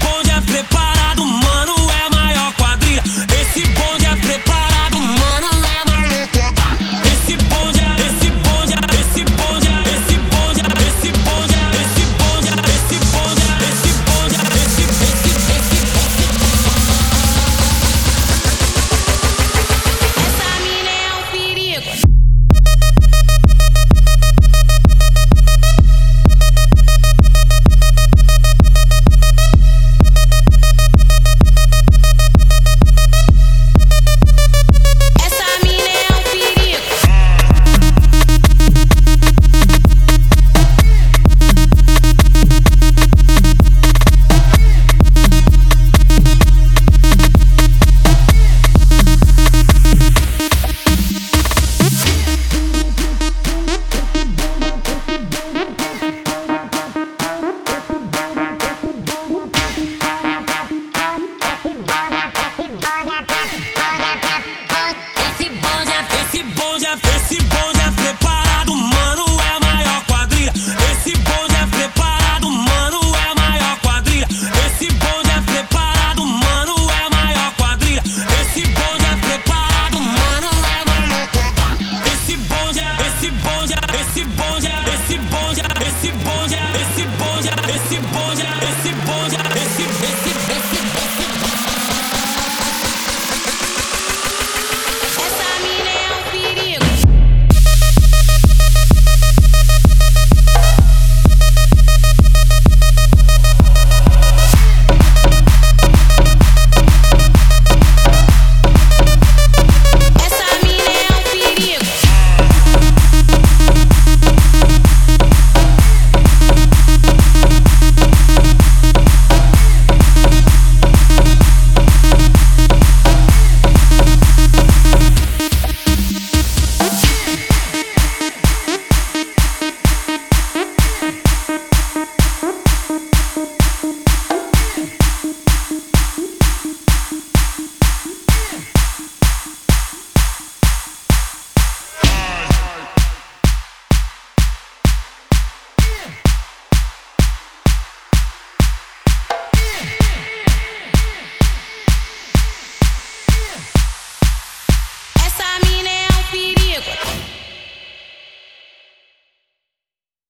voy a preparar.